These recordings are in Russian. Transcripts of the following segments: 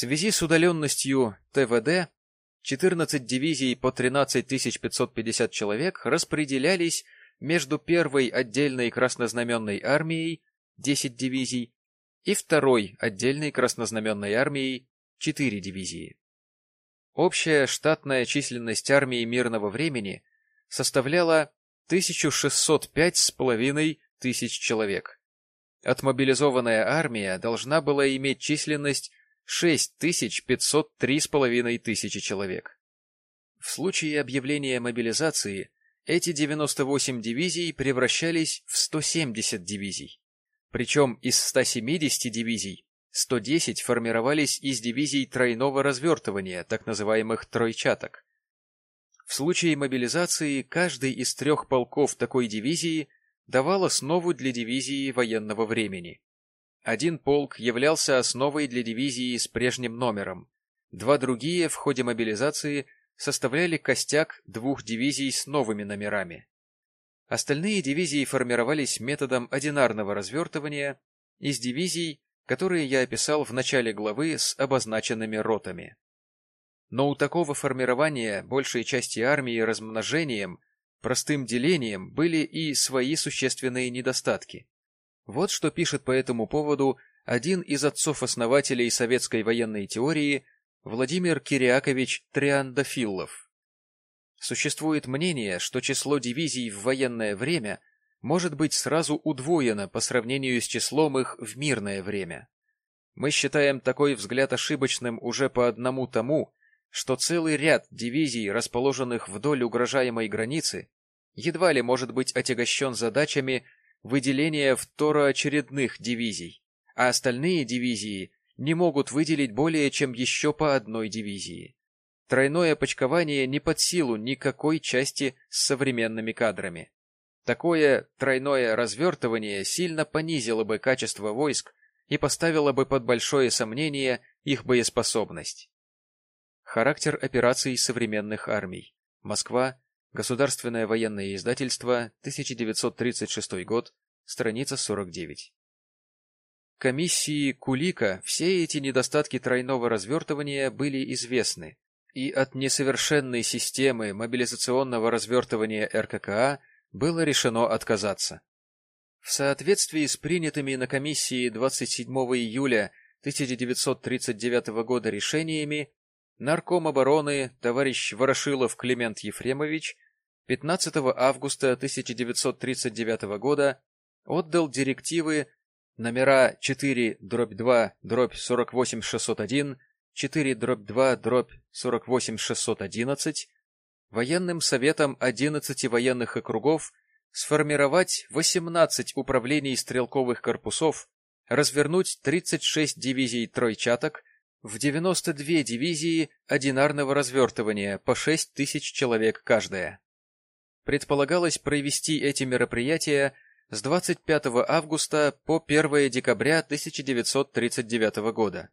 связи с удаленностью ТВД 14 дивизий по 13 550 человек распределялись между первой отдельной краснознаменной армией 10 дивизий и второй отдельной краснознаменной армией 4 дивизии. Общая штатная численность армии мирного времени составляла 1605 с половиной тысяч человек. Отмобилизованная армия должна была иметь численность 6503 с половиной тысячи человек. В случае объявления мобилизации эти 98 дивизий превращались в 170 дивизий. Причем из 170 дивизий 110 формировались из дивизий тройного развертывания, так называемых тройчаток. В случае мобилизации каждый из трех полков такой дивизии давал основу для дивизии военного времени. Один полк являлся основой для дивизии с прежним номером, два другие в ходе мобилизации составляли костяк двух дивизий с новыми номерами. Остальные дивизии формировались методом одинарного развертывания из дивизий, которые я описал в начале главы с обозначенными ротами. Но у такого формирования большей части армии размножением, простым делением были и свои существенные недостатки. Вот что пишет по этому поводу один из отцов-основателей советской военной теории Владимир Кириакович Триандафиллов. Существует мнение, что число дивизий в военное время может быть сразу удвоено по сравнению с числом их в мирное время. Мы считаем такой взгляд ошибочным уже по одному тому, что целый ряд дивизий, расположенных вдоль угрожаемой границы, едва ли может быть отягощен задачами выделения второочередных дивизий, а остальные дивизии не могут выделить более чем еще по одной дивизии. Тройное почкование не под силу никакой части с современными кадрами. Такое тройное развертывание сильно понизило бы качество войск и поставило бы под большое сомнение их боеспособность. Характер операций современных армий. Москва. Государственное военное издательство. 1936 год. Страница 49. Комиссии Кулика все эти недостатки тройного развертывания были известны, и от несовершенной системы мобилизационного развертывания РККА было решено отказаться. В соответствии с принятыми на комиссии 27 июля 1939 года решениями, нарком обороны товарищ Ворошилов Климент Ефремович 15 августа 1939 года отдал директивы номера 4 дробь 2 дробь 48 601, 4 дробь 2 дробь 48 611 военным советом 11 военных округов сформировать 18 управлений стрелковых корпусов, развернуть 36 дивизий тройчаток, в 92 дивизии одинарного развертывания по 6 тысяч человек каждая. Предполагалось провести эти мероприятия с 25 августа по 1 декабря 1939 года.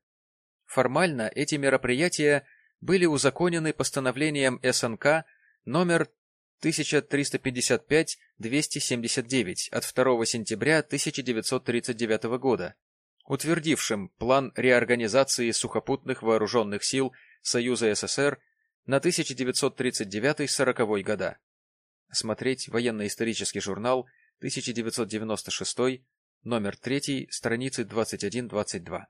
Формально эти мероприятия были узаконены постановлением СНК номер 1355-279 от 2 сентября 1939 года, утвердившим план реорганизации сухопутных вооруженных сил Союза СССР на 1939-40 года. Смотреть военно-исторический журнал 1996, номер 3, страницы 21-22.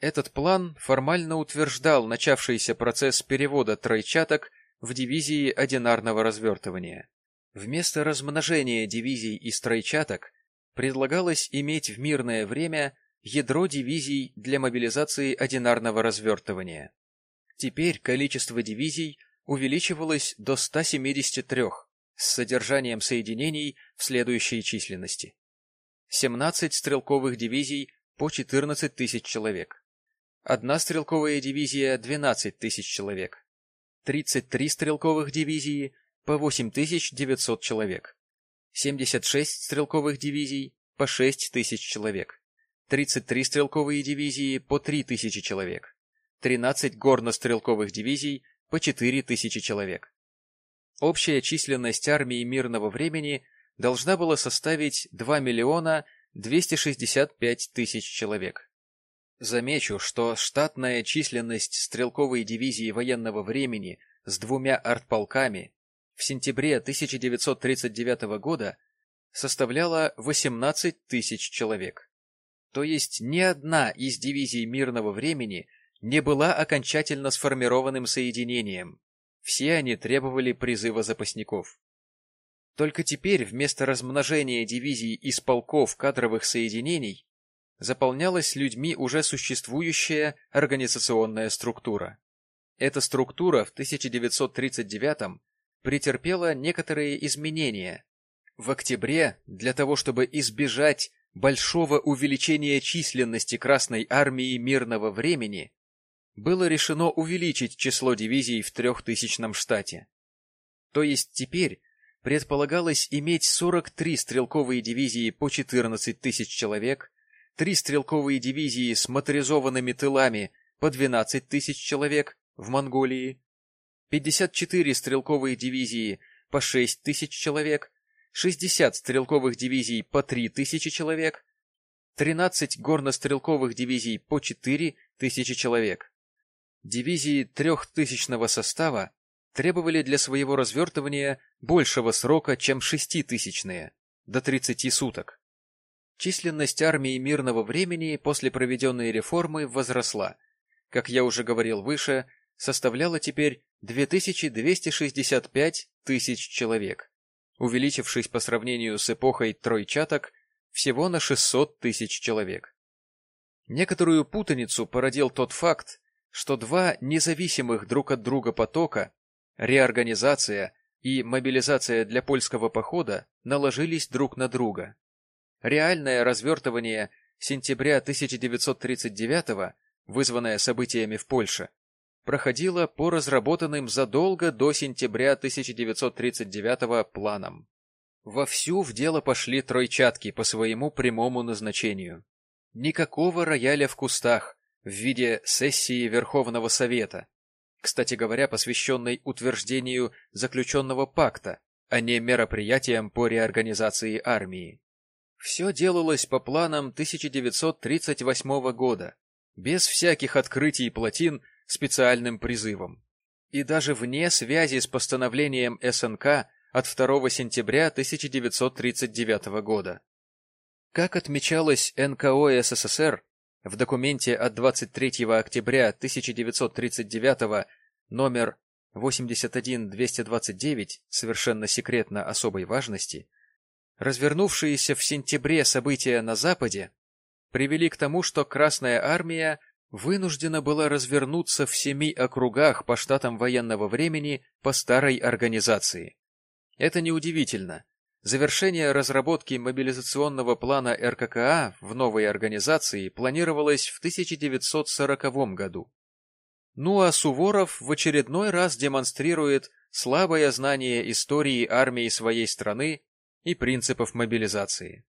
Этот план формально утверждал начавшийся процесс перевода тройчаток в дивизии одинарного развертывания. Вместо размножения дивизий из тройчаток предлагалось иметь в мирное время ядро дивизий для мобилизации одинарного развертывания. Теперь количество дивизий увеличивалось до 173 с содержанием соединений в следующей численности. 17 стрелковых дивизий по 14 тысяч человек. Одна стрелковая дивизия – 12 тысяч человек. 33 стрелковых дивизии по 8900 человек. 76 стрелковых дивизий по 6 тысяч человек. 33 стрелковые дивизии по 3000 человек. 13 горно-стрелковых дивизий по 4000 человек. Общая численность армии мирного времени должна была составить 2 миллиона 265 тысяч человек. Замечу, что штатная численность стрелковой дивизии военного времени с двумя артполками в сентябре 1939 года составляла 18 тысяч человек. То есть ни одна из дивизий мирного времени не была окончательно сформированным соединением. Все они требовали призыва запасников. Только теперь вместо размножения дивизий из полков кадровых соединений заполнялась людьми уже существующая организационная структура. Эта структура в 1939 претерпела некоторые изменения. В октябре, для того чтобы избежать большого увеличения численности Красной Армии мирного времени, было решено увеличить число дивизий в трехтысячном штате. То есть теперь предполагалось иметь 43 стрелковые дивизии по 14 тысяч человек, три стрелковые дивизии с моторизованными тылами по 12 тысяч человек в Монголии, 54 стрелковые дивизии по 6 тысяч человек, 60 стрелковых дивизий по 3 тысячи человек, 13 горнострелковых дивизий по 4 тысячи человек. Дивизии трехтысячного состава требовали для своего развертывания большего срока, чем шеститысячные, до 30 суток. Численность армии мирного времени после проведенной реформы возросла. Как я уже говорил выше, составляла теперь 2265 тысяч человек, увеличившись по сравнению с эпохой тройчаток всего на 600 тысяч человек. Некоторую путаницу породил тот факт, что два независимых друг от друга потока, реорганизация и мобилизация для польского похода, наложились друг на друга. Реальное развертывание сентября 1939 вызванное событиями в Польше, проходило по разработанным задолго до сентября 1939 планам. Вовсю в дело пошли тройчатки по своему прямому назначению. Никакого рояля в кустах в виде сессии Верховного Совета, кстати говоря, посвященной утверждению заключенного пакта, а не мероприятиям по реорганизации армии. Все делалось по планам 1938 года, без всяких открытий плотин специальным призывом. И даже вне связи с постановлением СНК от 2 сентября 1939 года. Как отмечалось НКО СССР в документе от 23 октября 1939 номер 81229 совершенно секретно особой важности, развернувшиеся в сентябре события на Западе привели к тому, что Красная Армия вынуждена была развернуться в семи округах по штатам военного времени по старой организации. Это неудивительно. Завершение разработки мобилизационного плана РККА в новой организации планировалось в 1940 году. Ну а Суворов в очередной раз демонстрирует слабое знание истории армии своей страны и принципов мобилизации.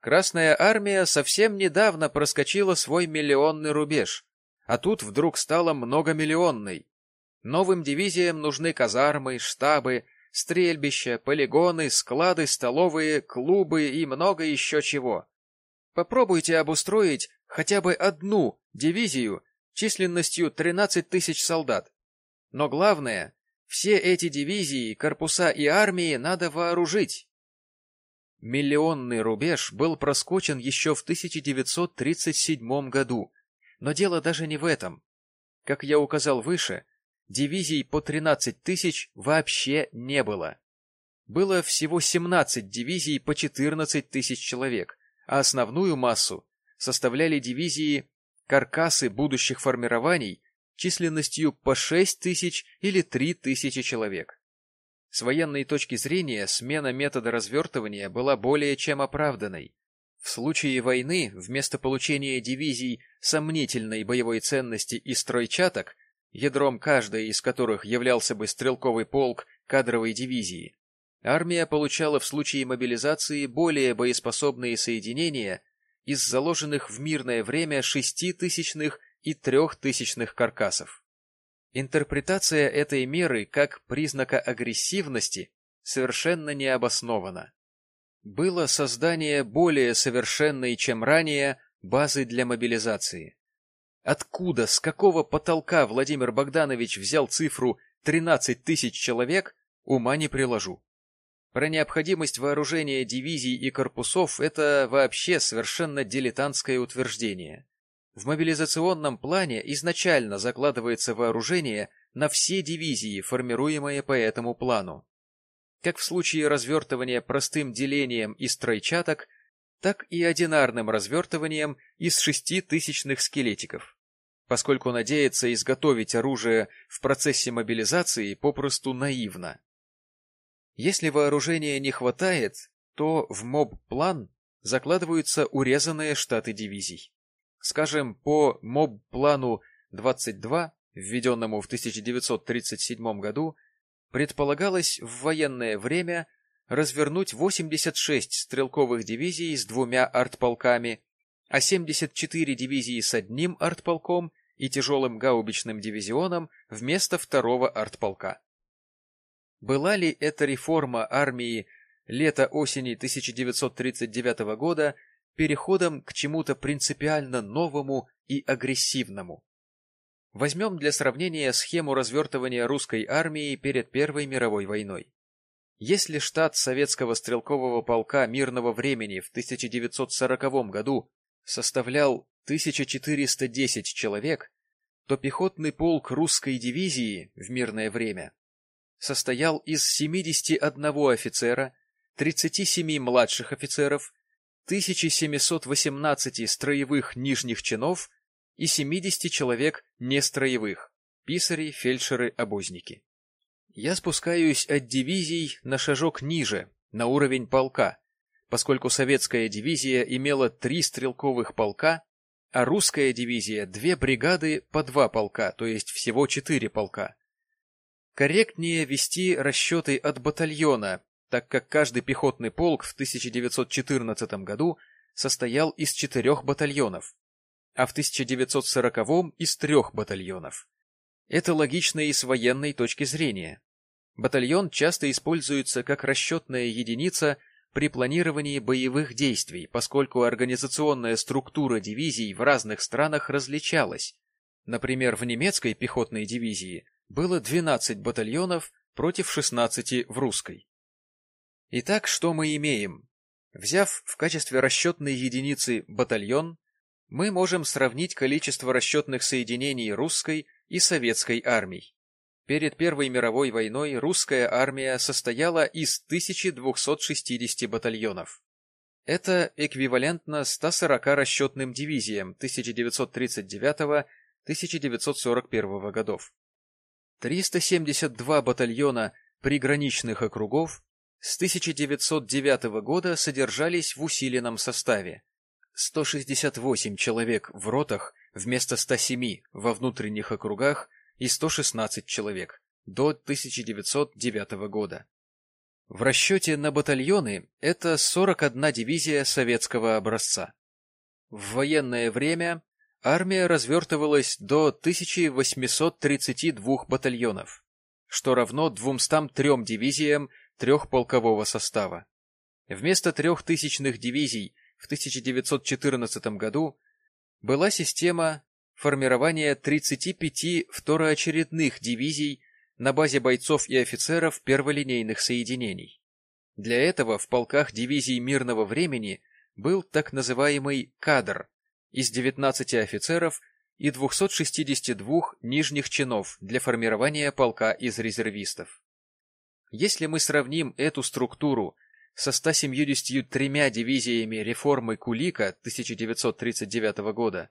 Красная армия совсем недавно проскочила свой миллионный рубеж, а тут вдруг стала многомиллионной. Новым дивизиям нужны казармы, штабы, стрельбища, полигоны, склады, столовые, клубы и много еще чего. Попробуйте обустроить хотя бы одну дивизию численностью 13 тысяч солдат. Но главное, все эти дивизии, корпуса и армии надо вооружить. Миллионный рубеж был проскочен еще в 1937 году, но дело даже не в этом. Как я указал выше, дивизий по 13 тысяч вообще не было. Было всего 17 дивизий по 14 тысяч человек, а основную массу составляли дивизии каркасы будущих формирований численностью по 6 тысяч или 3 тысячи человек. С военной точки зрения смена метода развертывания была более чем оправданной. В случае войны вместо получения дивизий сомнительной боевой ценности и стройчаток, ядром каждой из которых являлся бы стрелковый полк кадровой дивизии, армия получала в случае мобилизации более боеспособные соединения из заложенных в мирное время шеститысячных и трехтысячных каркасов. Интерпретация этой меры как признака агрессивности совершенно не обоснована. Было создание более совершенной, чем ранее, базы для мобилизации. Откуда, с какого потолка Владимир Богданович взял цифру 13 тысяч человек, ума не приложу. Про необходимость вооружения дивизий и корпусов это вообще совершенно дилетантское утверждение. В мобилизационном плане изначально закладывается вооружение на все дивизии, формируемые по этому плану. Как в случае развертывания простым делением из тройчаток, так и одинарным развертыванием из шеститысячных скелетиков, поскольку надеяться изготовить оружие в процессе мобилизации попросту наивно. Если вооружения не хватает, то в МОБ-план закладываются урезанные штаты дивизий. Скажем, по МОБ-плану 22, введенному в 1937 году, предполагалось в военное время развернуть 86 стрелковых дивизий с двумя артполками, а 74 дивизии с одним артполком и тяжелым гаубичным дивизионом вместо второго артполка. Была ли эта реформа армии лета-осени 1939 года переходом к чему-то принципиально новому и агрессивному? Возьмем для сравнения схему развертывания русской армии перед Первой мировой войной. Если штат советского стрелкового полка мирного времени в 1940 году составлял 1410 человек, то пехотный полк русской дивизии в мирное время состоял из 71 офицера, 37 младших офицеров, 1718 строевых нижних чинов и 70 человек нестроевых – писари, фельдшеры, обозники. Я спускаюсь от дивизий на шажок ниже, на уровень полка, поскольку советская дивизия имела три стрелковых полка, а русская дивизия – две бригады по два полка, то есть всего четыре полка. Корректнее вести расчеты от батальона, так как каждый пехотный полк в 1914 году состоял из четырех батальонов, а в 1940 из трех батальонов. Это логично и с военной точки зрения. Батальон часто используется как расчетная единица при планировании боевых действий, поскольку организационная структура дивизий в разных странах различалась. Например, в немецкой пехотной дивизии было 12 батальонов против 16 в русской. Итак, что мы имеем? Взяв в качестве расчетной единицы батальон, мы можем сравнить количество расчетных соединений русской и советской армий. Перед Первой мировой войной русская армия состояла из 1260 батальонов. Это эквивалентно 140 расчетным дивизиям 1939-1941 годов. 372 батальона приграничных округов с 1909 года содержались в усиленном составе. 168 человек в ротах вместо 107 во внутренних округах и 116 человек до 1909 года. В расчете на батальоны это 41 дивизия советского образца. В военное время армия развертывалась до 1832 батальонов, что равно 203 дивизиям трехполкового состава. Вместо трехтысячных дивизий в 1914 году была система формирования 35 второочередных дивизий на базе бойцов и офицеров перволинейных соединений. Для этого в полках дивизий мирного времени был так называемый кадр из 19 офицеров и 262 нижних чинов для формирования полка из резервистов. Если мы сравним эту структуру со 173 дивизиями реформы Кулика 1939 года,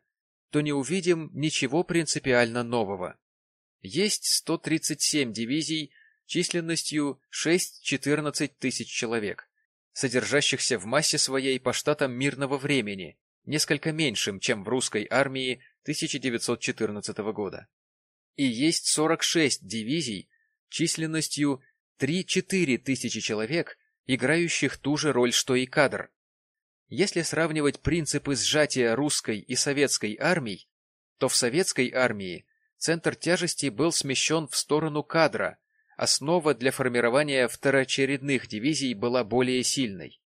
то не увидим ничего принципиально нового. Есть 137 дивизий численностью 6-14 тысяч человек, содержащихся в массе своей по штатам мирного времени, несколько меньшим, чем в русской армии 1914 года. И есть 46 дивизий численностью 3-4 тысячи человек, играющих ту же роль, что и кадр. Если сравнивать принципы сжатия русской и советской армий, то в советской армии центр тяжести был смещен в сторону кадра, основа для формирования второочередных дивизий была более сильной.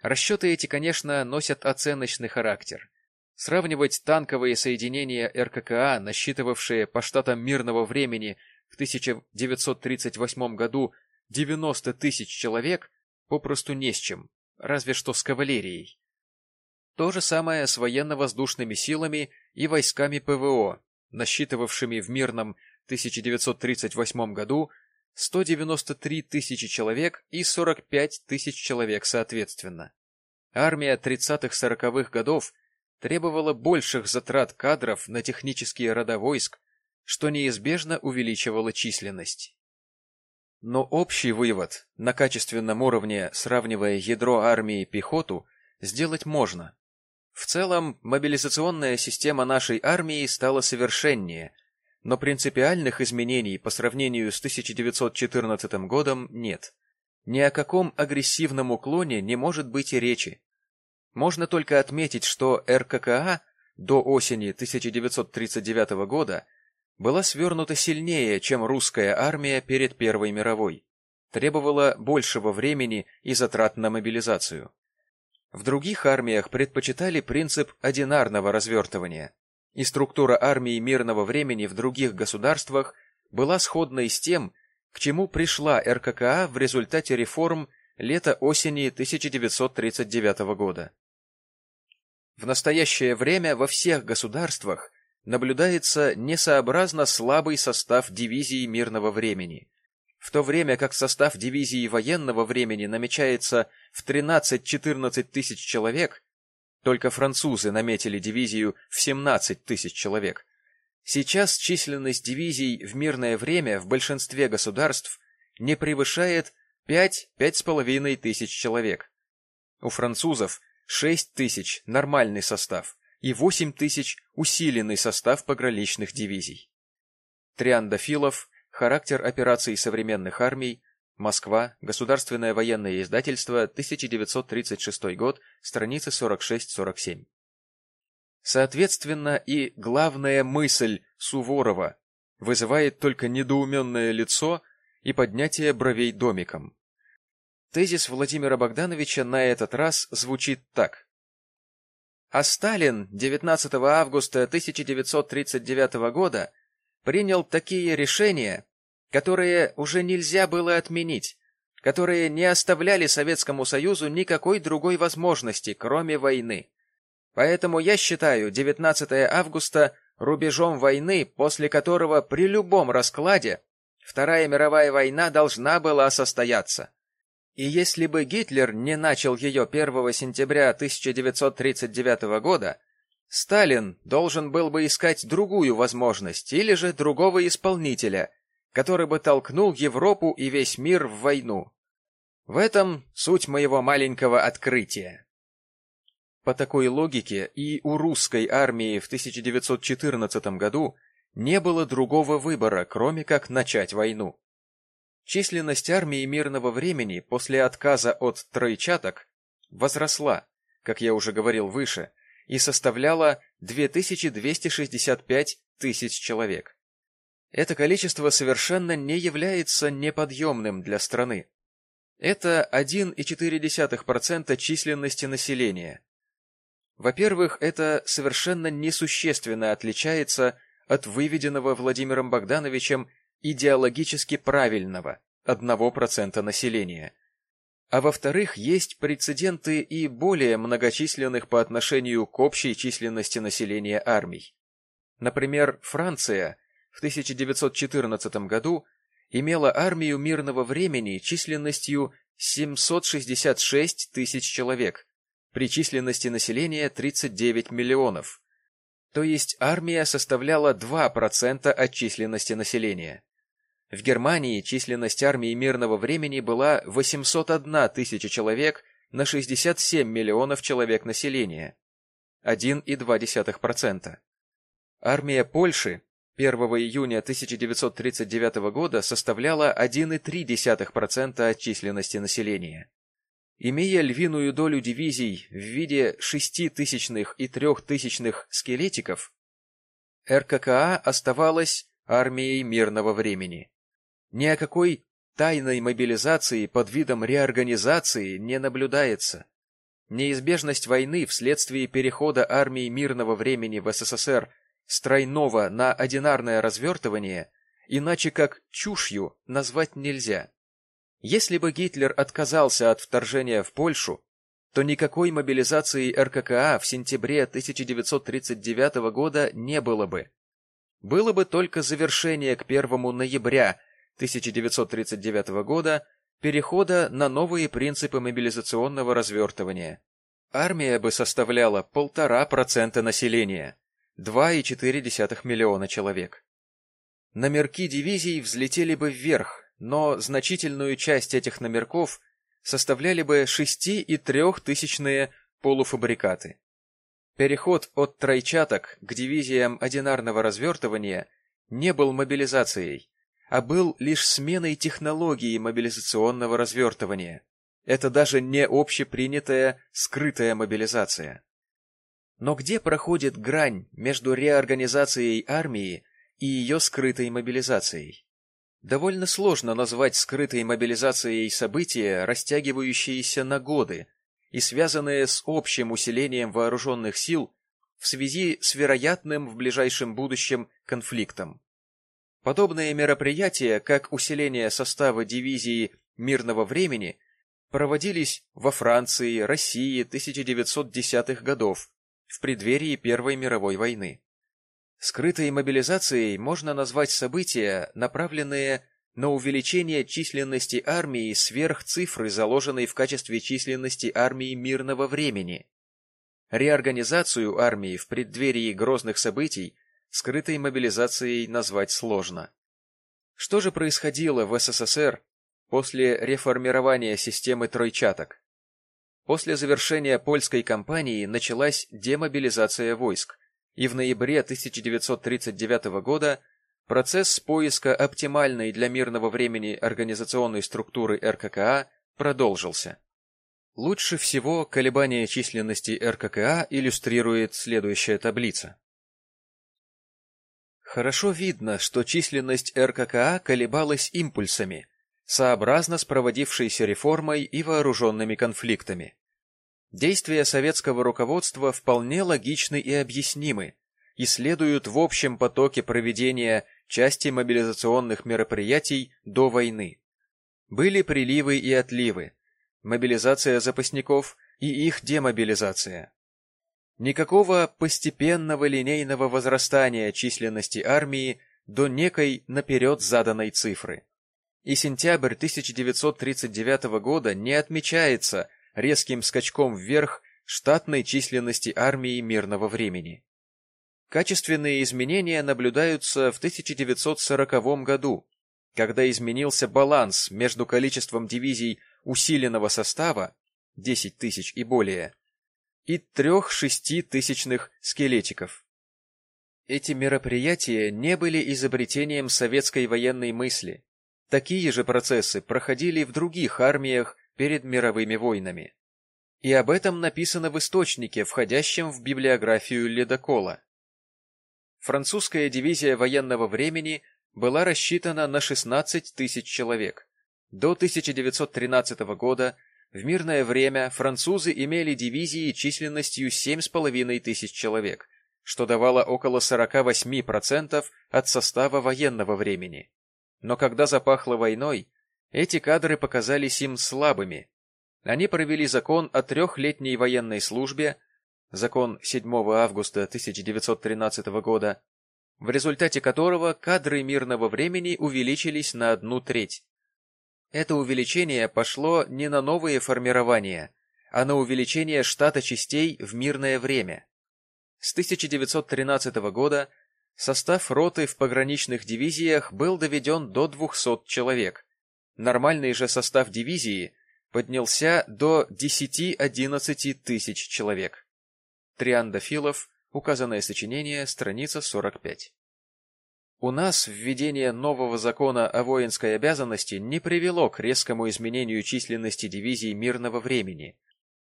Расчеты эти, конечно, носят оценочный характер. Сравнивать танковые соединения РККА, насчитывавшие по штатам мирного времени в 1938 году 90 тысяч человек, попросту не с чем, разве что с кавалерией. То же самое с военно-воздушными силами и войсками ПВО, насчитывавшими в мирном 1938 году 193 тысячи человек и 45 тысяч человек соответственно. Армия 30-40-х годов требовала больших затрат кадров на технические рода войск, что неизбежно увеличивало численность. Но общий вывод на качественном уровне, сравнивая ядро армии и пехоту, сделать можно. В целом, мобилизационная система нашей армии стала совершеннее, но принципиальных изменений по сравнению с 1914 годом нет. Ни о каком агрессивном уклоне не может быть и речи. Можно только отметить, что РККА до осени 1939 года была свернута сильнее, чем русская армия перед Первой мировой, требовала большего времени и затрат на мобилизацию. В других армиях предпочитали принцип одинарного развертывания, и структура армии мирного времени в других государствах была сходной с тем, к чему пришла РККА в результате реформ лета-осени 1939 года. В настоящее время во всех государствах наблюдается несообразно слабый состав дивизии мирного времени, в то время как состав дивизии военного времени намечается в 13-14 тысяч человек, только французы наметили дивизию в 17 тысяч человек. Сейчас численность дивизий в мирное время в большинстве государств не превышает 5-5,5 тысяч человек. У французов 6 тысяч – нормальный состав, и 8 тысяч – усиленный состав пограничных дивизий. Триандафилов, характер операций современных армий, Москва, Государственное военное издательство, 1936 год, страницы 46-47. Соответственно, и главная мысль Суворова вызывает только недоуменное лицо и поднятие бровей домиком. Тезис Владимира Богдановича на этот раз звучит так. А Сталин 19 августа 1939 года принял такие решения, которые уже нельзя было отменить, которые не оставляли Советскому Союзу никакой другой возможности, кроме войны. Поэтому я считаю 19 августа рубежом войны, после которого при любом раскладе Вторая мировая война должна была состояться. И если бы Гитлер не начал ее 1 сентября 1939 года, Сталин должен был бы искать другую возможность или же другого исполнителя, который бы толкнул Европу и весь мир в войну. В этом суть моего маленького открытия. По такой логике и у русской армии в 1914 году не было другого выбора, кроме как начать войну. Численность армии мирного времени после отказа от тройчаток возросла, как я уже говорил выше, и составляла 2265 тысяч человек. Это количество совершенно не является неподъемным для страны. Это 1,4% численности населения. Во-первых, это совершенно несущественно отличается от выведенного Владимиром Богдановичем идеологически правильного одного процента населения. А во-вторых, есть прецеденты и более многочисленных по отношению к общей численности населения армий. Например, Франция в 1914 году имела армию мирного времени численностью 766 тысяч человек, при численности населения 39 миллионов, то есть армия составляла 2% от численности населения. В Германии численность армии мирного времени была 801 тысяча человек на 67 миллионов человек населения, 1,2%. Армия Польши 1 июня 1939 года составляла 1,3% от численности населения. Имея львиную долю дивизий в виде шеститысячных и трехтысячных скелетиков, РККА оставалась армией мирного времени. Ни о какой тайной мобилизации под видом реорганизации не наблюдается. Неизбежность войны вследствие перехода армии мирного времени в СССР с тройного на одинарное развертывание иначе как чушью назвать нельзя. Если бы Гитлер отказался от вторжения в Польшу, то никакой мобилизации РККА в сентябре 1939 года не было бы. Было бы только завершение к 1 ноября 1939 года перехода на новые принципы мобилизационного развертывания. Армия бы составляла полтора процента населения, 2,4 миллиона человек. Номерки дивизий взлетели бы вверх, но значительную часть этих номерков составляли бы 6,3 полуфабрикаты. Переход от тройчаток к дивизиям одинарного развертывания не был мобилизацией, а был лишь сменой технологии мобилизационного развертывания. Это даже не общепринятая скрытая мобилизация. Но где проходит грань между реорганизацией армии и ее скрытой мобилизацией? Довольно сложно назвать скрытой мобилизацией события, растягивающиеся на годы и связанные с общим усилением вооруженных сил в связи с вероятным в ближайшем будущем конфликтом. Подобные мероприятия, как усиление состава дивизии мирного времени, проводились во Франции, России 1910-х годов, в преддверии Первой мировой войны. Скрытой мобилизацией можно назвать события, направленные на увеличение численности армии сверх цифры, заложенной в качестве численности армии мирного времени. Реорганизацию армии в преддверии грозных событий скрытой мобилизацией назвать сложно. Что же происходило в СССР после реформирования системы тройчаток? После завершения польской кампании началась демобилизация войск, и в ноябре 1939 года процесс поиска оптимальной для мирного времени организационной структуры РККА продолжился. Лучше всего колебания численности РККА иллюстрирует следующая таблица. Хорошо видно, что численность РККА колебалась импульсами, сообразно с проводившейся реформой и вооруженными конфликтами. Действия советского руководства вполне логичны и объяснимы, и следуют в общем потоке проведения части мобилизационных мероприятий до войны. Были приливы и отливы, мобилизация запасников и их демобилизация. Никакого постепенного линейного возрастания численности армии до некой наперед заданной цифры. И сентябрь 1939 года не отмечается резким скачком вверх штатной численности армии мирного времени. Качественные изменения наблюдаются в 1940 году, когда изменился баланс между количеством дивизий усиленного состава 10 тысяч и более и трех шеститысячных скелетиков. Эти мероприятия не были изобретением советской военной мысли. Такие же процессы проходили в других армиях перед мировыми войнами. И об этом написано в источнике, входящем в библиографию Ледокола. Французская дивизия военного времени была рассчитана на 16 тысяч человек. До 1913 года в мирное время французы имели дивизии численностью 7,5 тысяч человек, что давало около 48% от состава военного времени. Но когда запахло войной, эти кадры показались им слабыми. Они провели закон о трехлетней военной службе, закон 7 августа 1913 года, в результате которого кадры мирного времени увеличились на одну треть. Это увеличение пошло не на новые формирования, а на увеличение штата частей в мирное время. С 1913 года состав роты в пограничных дивизиях был доведен до 200 человек. Нормальный же состав дивизии поднялся до 10-11 тысяч человек. Триандафилов, указанное сочинение, страница 45. У нас введение нового закона о воинской обязанности не привело к резкому изменению численности дивизий мирного времени.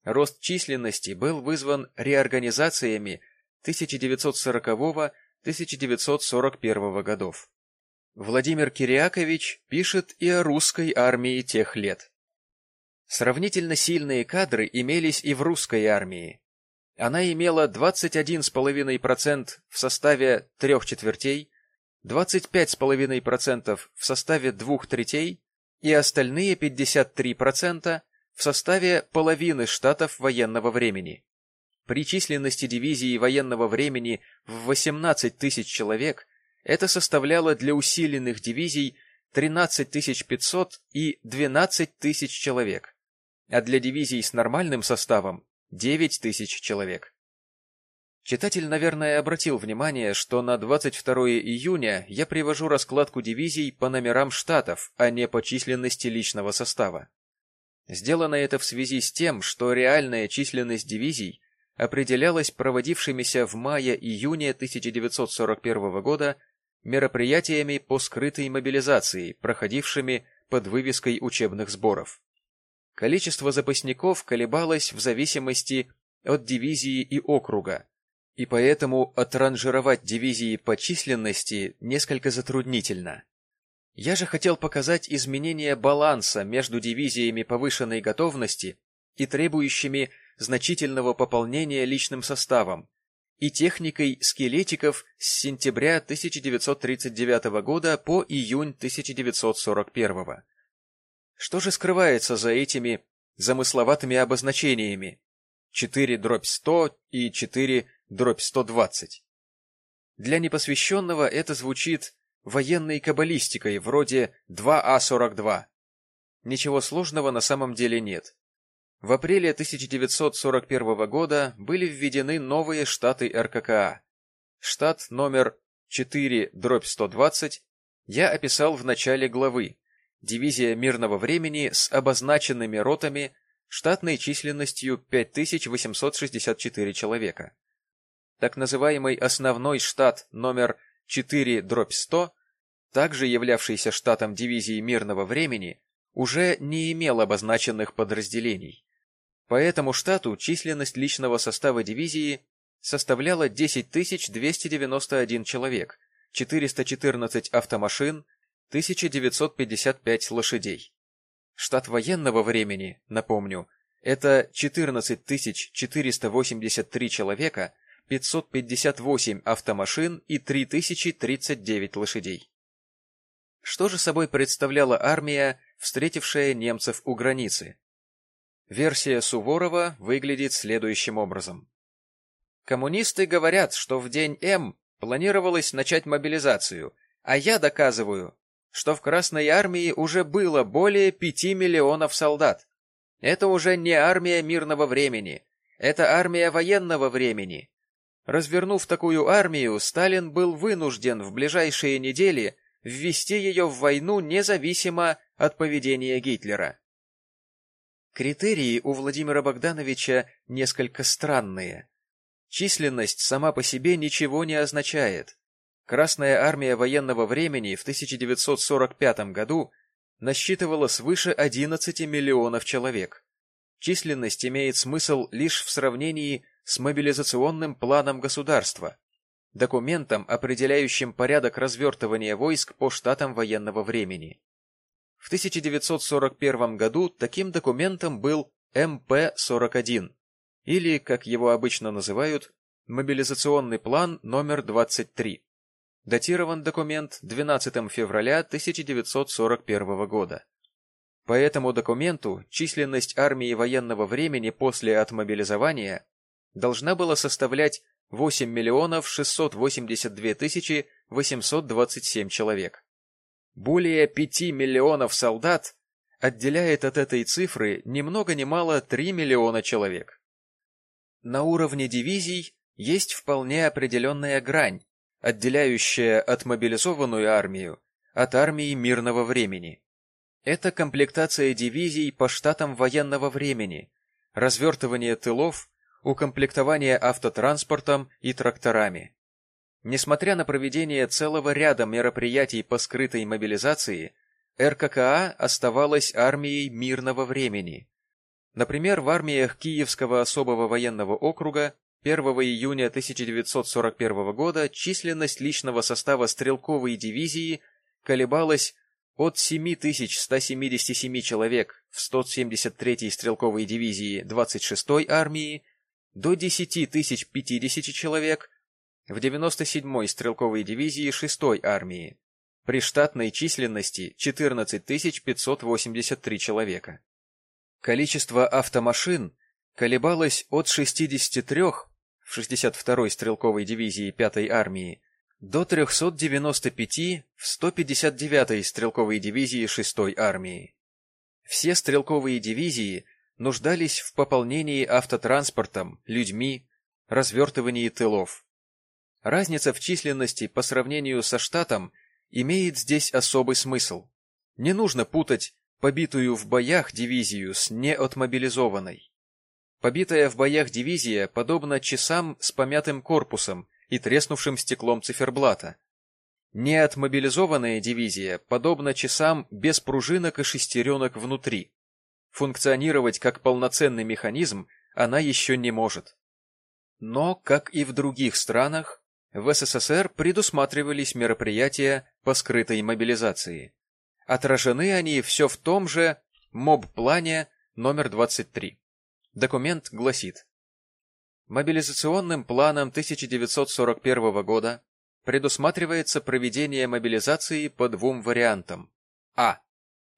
Рост численности был вызван реорганизациями 1940-1941 годов. Владимир Кириакович пишет и о русской армии тех лет. Сравнительно сильные кадры имелись и в русской армии. Она имела 21,5% в составе трех четвертей, 25,5% в составе двух третей и остальные 53% в составе половины штатов военного времени. При численности дивизии военного времени в 18 тысяч человек это составляло для усиленных дивизий 13 500 и 12 тысяч человек, а для дивизий с нормальным составом 9 тысяч человек. Читатель, наверное, обратил внимание, что на 22 июня я привожу раскладку дивизий по номерам штатов, а не по численности личного состава. Сделано это в связи с тем, что реальная численность дивизий определялась проводившимися в мае-июне 1941 года мероприятиями по скрытой мобилизации, проходившими под вывеской учебных сборов. Количество запасников колебалось в зависимости от дивизии и округа, и поэтому отранжировать дивизии по численности несколько затруднительно. Я же хотел показать изменение баланса между дивизиями повышенной готовности и требующими значительного пополнения личным составом, и техникой скелетиков с сентября 1939 года по июнь 1941. Что же скрывается за этими замысловатыми обозначениями 4 дробь 100 и 4 дробь 120. Для непосвященного это звучит военной каббалистикой, вроде 2А42. Ничего сложного на самом деле нет. В апреле 1941 года были введены новые штаты РККА. Штат номер 4 дробь 120 я описал в начале главы. Дивизия мирного времени с обозначенными ротами штатной численностью 5864 человека так называемый основной штат номер 4-100, также являвшийся штатом дивизии мирного времени, уже не имел обозначенных подразделений. По этому штату численность личного состава дивизии составляла 10 291 человек, 414 автомашин, 1955 лошадей. Штат военного времени, напомню, это 14 483 человека, 558 автомашин и 3039 лошадей. Что же собой представляла армия, встретившая немцев у границы? Версия Суворова выглядит следующим образом. Коммунисты говорят, что в день М планировалось начать мобилизацию, а я доказываю, что в Красной армии уже было более пяти миллионов солдат. Это уже не армия мирного времени, это армия военного времени, Развернув такую армию, Сталин был вынужден в ближайшие недели ввести ее в войну независимо от поведения Гитлера. Критерии у Владимира Богдановича несколько странные. Численность сама по себе ничего не означает. Красная армия военного времени в 1945 году насчитывала свыше 11 миллионов человек. Численность имеет смысл лишь в сравнении с мобилизационным планом государства, документом, определяющим порядок развертывания войск по штатам военного времени. В 1941 году таким документом был МП-41, или, как его обычно называют, мобилизационный план номер 23. Датирован документ 12 февраля 1941 года. По этому документу численность армии военного времени после отмобилизования должна была составлять 8 миллионов 682 тысячи 827 человек. Более 5 миллионов солдат отделяет от этой цифры ни много ни мало 3 миллиона человек. На уровне дивизий есть вполне определенная грань, отделяющая отмобилизованную армию от армии мирного времени. Это комплектация дивизий по штатам военного времени, развертывание тылов укомплектование автотранспортом и тракторами. Несмотря на проведение целого ряда мероприятий по скрытой мобилизации, РККА оставалась армией мирного времени. Например, в армиях Киевского особого военного округа 1 июня 1941 года численность личного состава стрелковой дивизии колебалась от 7177 человек в 173-й стрелковой дивизии 26-й армии до 10 тысяч 50 человек в 97-й стрелковой дивизии 6-й армии при штатной численности 14 583 человека. Количество автомашин колебалось от 63 в 62-й стрелковой дивизии 5-й армии до 395 в 159-й стрелковой дивизии 6-й армии. Все стрелковые дивизии нуждались в пополнении автотранспортом, людьми, развертывании тылов. Разница в численности по сравнению со штатом имеет здесь особый смысл. Не нужно путать побитую в боях дивизию с неотмобилизованной. Побитая в боях дивизия подобна часам с помятым корпусом и треснувшим стеклом циферблата. Неотмобилизованная дивизия подобна часам без пружинок и шестеренок внутри. Функционировать как полноценный механизм она еще не может. Но, как и в других странах, в СССР предусматривались мероприятия по скрытой мобилизации. Отражены они все в том же МОБ-плане номер 23. Документ гласит. Мобилизационным планом 1941 года предусматривается проведение мобилизации по двум вариантам. А.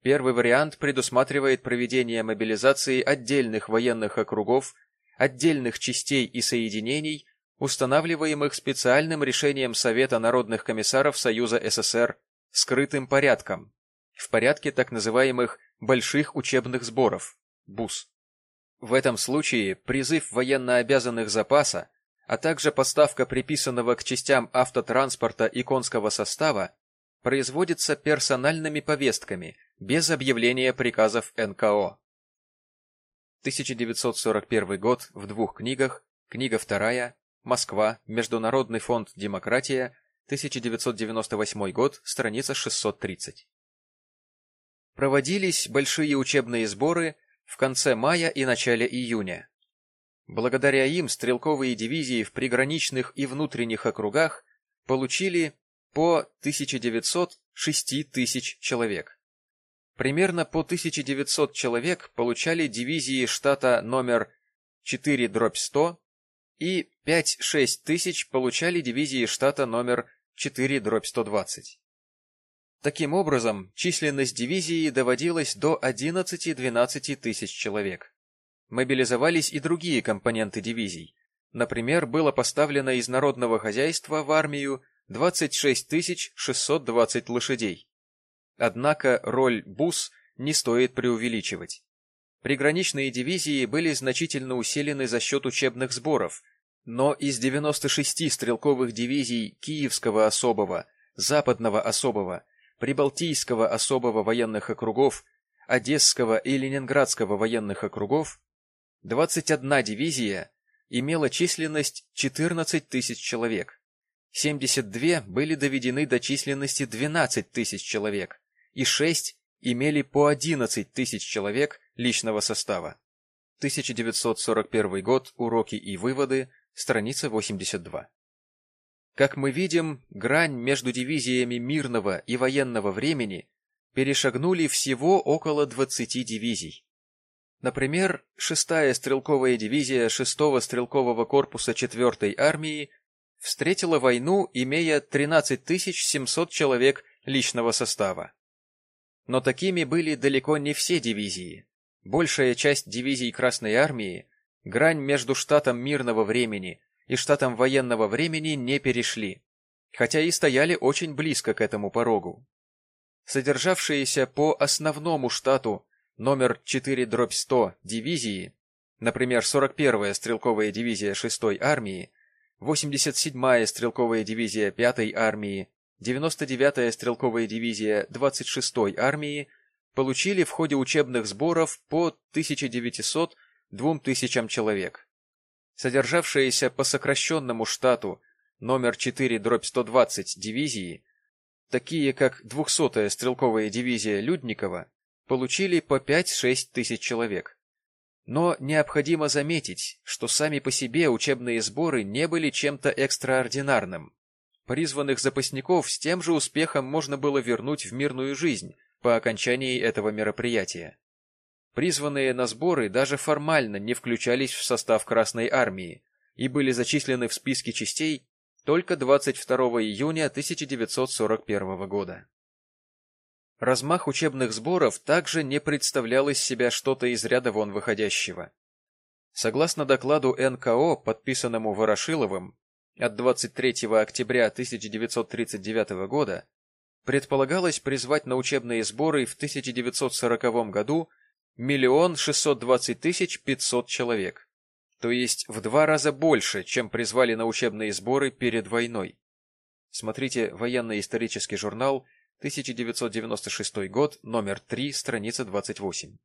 Первый вариант предусматривает проведение мобилизации отдельных военных округов, отдельных частей и соединений устанавливаемых специальным решением Совета народных комиссаров Союза СССР скрытым порядком, в порядке так называемых «больших учебных сборов» БУС. В этом случае призыв военнообязанных запаса, а также поставка приписанного к частям автотранспорта и конского состава производится персональными повестками, без объявления приказов НКО. 1941 год в двух книгах, книга вторая, Москва, Международный фонд «Демократия», 1998 год, страница 630. Проводились большие учебные сборы в конце мая и начале июня. Благодаря им стрелковые дивизии в приграничных и внутренних округах получили по 1906 тысяч человек. Примерно по 1900 человек получали дивизии штата номер 4-100 и 5-6 тысяч получали дивизии штата номер 4-120. Таким образом, численность дивизии доводилась до 11-12 тысяч человек. Мобилизовались и другие компоненты дивизий. Например, было поставлено из народного хозяйства в армию 26 620 лошадей. Однако роль БУС не стоит преувеличивать. Приграничные дивизии были значительно усилены за счет учебных сборов, но из 96 стрелковых дивизий Киевского особого, Западного особого, Прибалтийского особого военных округов, Одесского и Ленинградского военных округов 21 дивизия имела численность 14 тысяч человек, 72 были доведены до численности 12 тысяч человек и 6 имели по 11 тысяч человек личного состава. 1941 год. Уроки и выводы. Страница 82. Как мы видим, грань между дивизиями мирного и военного времени перешагнули всего около 20 дивизий. Например, 6-я стрелковая дивизия 6-го стрелкового корпуса 4-й армии встретила войну, имея 13 700 человек личного состава. Но такими были далеко не все дивизии. Большая часть дивизий Красной Армии грань между штатом мирного времени и штатом военного времени не перешли, хотя и стояли очень близко к этому порогу. Содержавшиеся по основному штату номер 4-100 дивизии, например, 41-я стрелковая дивизия 6-й армии, 87-я стрелковая дивизия 5-й армии 99-я стрелковая дивизия 26-й армии получили в ходе учебных сборов по 1900-2000 человек. Содержавшиеся по сокращенному штату номер 4-120 дивизии, такие как 200-я стрелковая дивизия Людникова, получили по 5-6 тысяч человек. Но необходимо заметить, что сами по себе учебные сборы не были чем-то экстраординарным. Призванных запасников с тем же успехом можно было вернуть в мирную жизнь по окончании этого мероприятия. призванные на сборы даже формально не включались в состав Красной Армии и были зачислены в списки частей только 22 июня 1941 года. Размах учебных сборов также не представлял из себя что-то из ряда вон выходящего. Согласно докладу НКО, подписанному Ворошиловым от 23 октября 1939 года, предполагалось призвать на учебные сборы в 1940 году миллион шестьсот двадцать тысяч пятьсот человек, то есть в два раза больше, чем призвали на учебные сборы перед войной. Смотрите военно-исторический журнал 1996 год, номер 3, страница 28.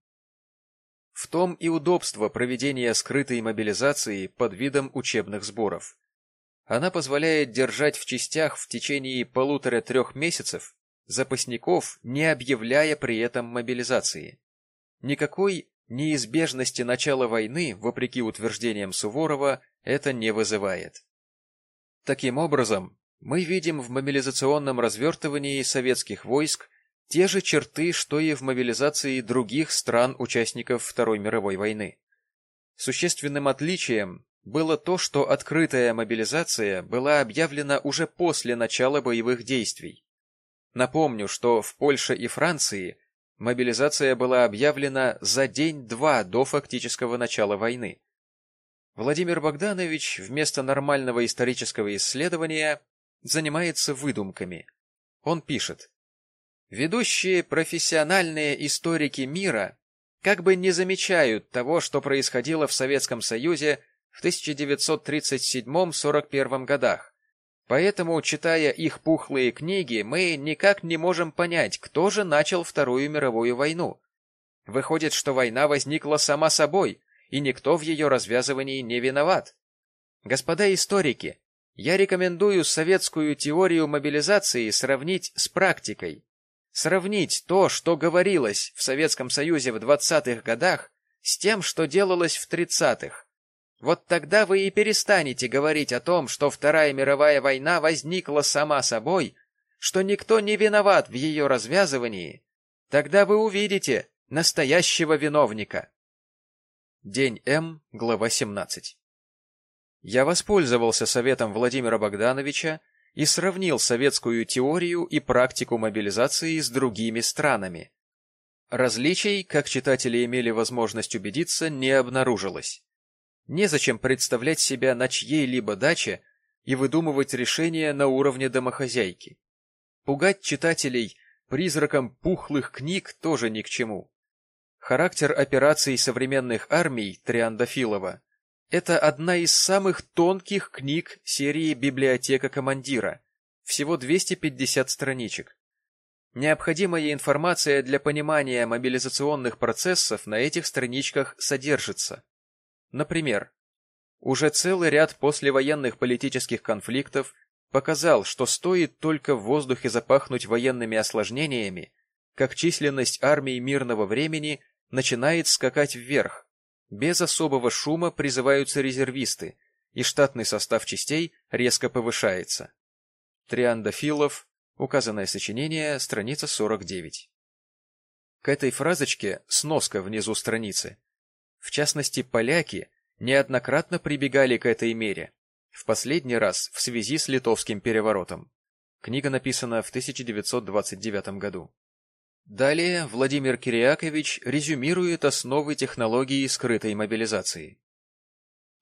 В том и удобство проведения скрытой мобилизации под видом учебных сборов. Она позволяет держать в частях в течение полутора-трех месяцев запасников, не объявляя при этом мобилизации. Никакой неизбежности начала войны, вопреки утверждениям Суворова, это не вызывает. Таким образом, мы видим в мобилизационном развертывании советских войск те же черты, что и в мобилизации других стран-участников Второй мировой войны. Существенным отличием было то, что открытая мобилизация была объявлена уже после начала боевых действий. Напомню, что в Польше и Франции мобилизация была объявлена за день-два до фактического начала войны. Владимир Богданович вместо нормального исторического исследования занимается выдумками. Он пишет. Ведущие профессиональные историки мира как бы не замечают того, что происходило в Советском Союзе в 1937-41 годах. Поэтому, читая их пухлые книги, мы никак не можем понять, кто же начал Вторую мировую войну. Выходит, что война возникла сама собой, и никто в ее развязывании не виноват. Господа историки, я рекомендую советскую теорию мобилизации сравнить с практикой. Сравнить то, что говорилось в Советском Союзе в 20-х годах, с тем, что делалось в 30-х. Вот тогда вы и перестанете говорить о том, что Вторая мировая война возникла сама собой, что никто не виноват в ее развязывании. Тогда вы увидите настоящего виновника. День М, глава 17. Я воспользовался советом Владимира Богдановича и сравнил советскую теорию и практику мобилизации с другими странами. Различий, как читатели имели возможность убедиться, не обнаружилось. Незачем представлять себя на чьей-либо даче и выдумывать решения на уровне домохозяйки. Пугать читателей призраком пухлых книг тоже ни к чему. Характер операций современных армий Триандафилова это одна из самых тонких книг серии «Библиотека командира». Всего 250 страничек. Необходимая информация для понимания мобилизационных процессов на этих страничках содержится. Например, уже целый ряд послевоенных политических конфликтов показал, что стоит только в воздухе запахнуть военными осложнениями, как численность армий мирного времени начинает скакать вверх, без особого шума призываются резервисты, и штатный состав частей резко повышается. Триандафилов, указанное сочинение, страница 49. К этой фразочке сноска внизу страницы. В частности, поляки неоднократно прибегали к этой мере, в последний раз в связи с литовским переворотом. Книга написана в 1929 году. Далее Владимир Кириакович резюмирует основы технологии скрытой мобилизации.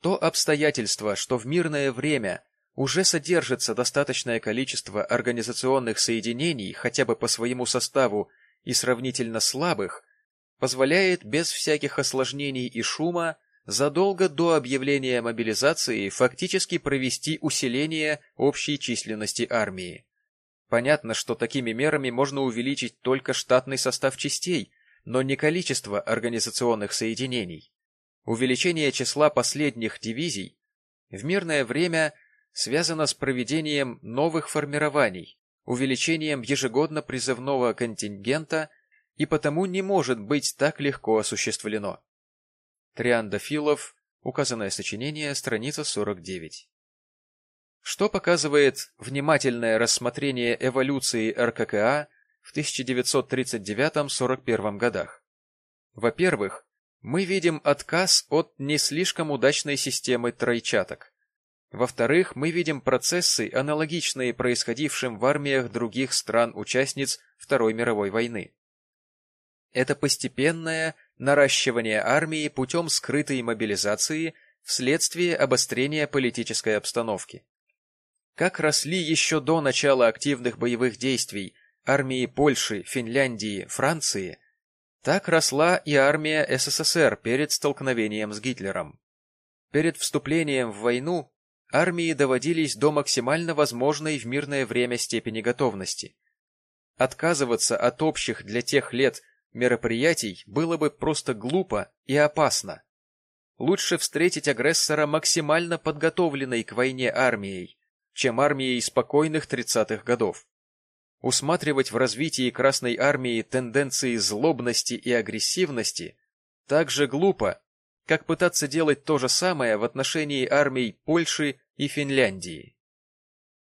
То обстоятельство, что в мирное время уже содержится достаточное количество организационных соединений хотя бы по своему составу и сравнительно слабых, позволяет без всяких осложнений и шума задолго до объявления мобилизации фактически провести усиление общей численности армии. Понятно, что такими мерами можно увеличить только штатный состав частей, но не количество организационных соединений. Увеличение числа последних дивизий в мирное время связано с проведением новых формирований, увеличением ежегодно призывного контингента и потому не может быть так легко осуществлено. Триандафилов, указанное сочинение, страница 49 что показывает внимательное рассмотрение эволюции РККА в 1939-41 годах. Во-первых, мы видим отказ от не слишком удачной системы тройчаток. Во-вторых, мы видим процессы, аналогичные происходившим в армиях других стран-участниц Второй мировой войны. Это постепенное наращивание армии путем скрытой мобилизации вследствие обострения политической обстановки. Как росли еще до начала активных боевых действий армии Польши, Финляндии, Франции, так росла и армия СССР перед столкновением с Гитлером. Перед вступлением в войну армии доводились до максимально возможной в мирное время степени готовности. Отказываться от общих для тех лет мероприятий было бы просто глупо и опасно. Лучше встретить агрессора максимально подготовленной к войне армией, чем армией спокойных 30-х годов. Усматривать в развитии Красной Армии тенденции злобности и агрессивности так же глупо, как пытаться делать то же самое в отношении армий Польши и Финляндии.